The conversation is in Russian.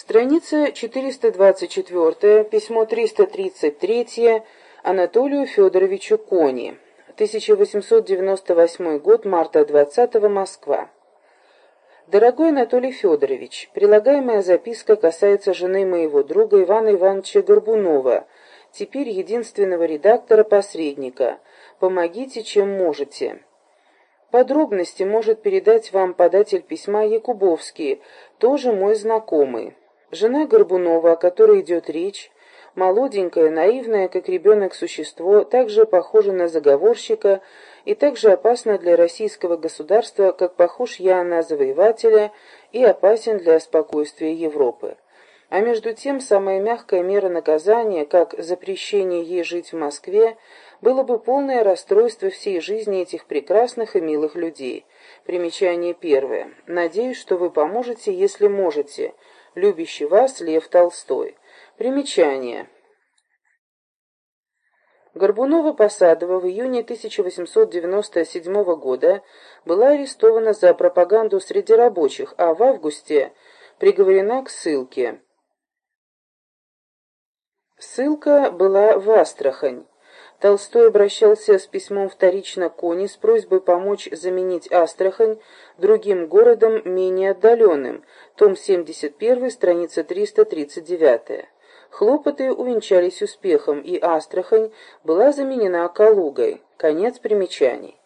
Страница 424, письмо 333 Анатолию Федоровичу Кони. 1898 год, марта 20 Москва. Дорогой Анатолий Федорович, прилагаемая записка касается жены моего друга Ивана Ивановича Горбунова, теперь единственного редактора-посредника. Помогите, чем можете. Подробности может передать вам податель письма Якубовский, тоже мой знакомый. Жена Горбунова, о которой идет речь, молоденькая, наивная, как ребенок существо, также похожа на заговорщика и также опасна для российского государства, как похож я на завоевателя и опасен для спокойствия Европы. А между тем, самая мягкая мера наказания, как запрещение ей жить в Москве, было бы полное расстройство всей жизни этих прекрасных и милых людей. Примечание первое. Надеюсь, что вы поможете, если можете – Любящий вас Лев Толстой. Примечание. Горбунова-Посадова в июне 1897 года была арестована за пропаганду среди рабочих, а в августе приговорена к ссылке. Ссылка была в Астрахань. Толстой обращался с письмом вторично к Кони с просьбой помочь заменить Астрахань другим городом менее отдаленным, том 71, страница 339. Хлопоты увенчались успехом, и Астрахань была заменена Калугой. Конец примечаний.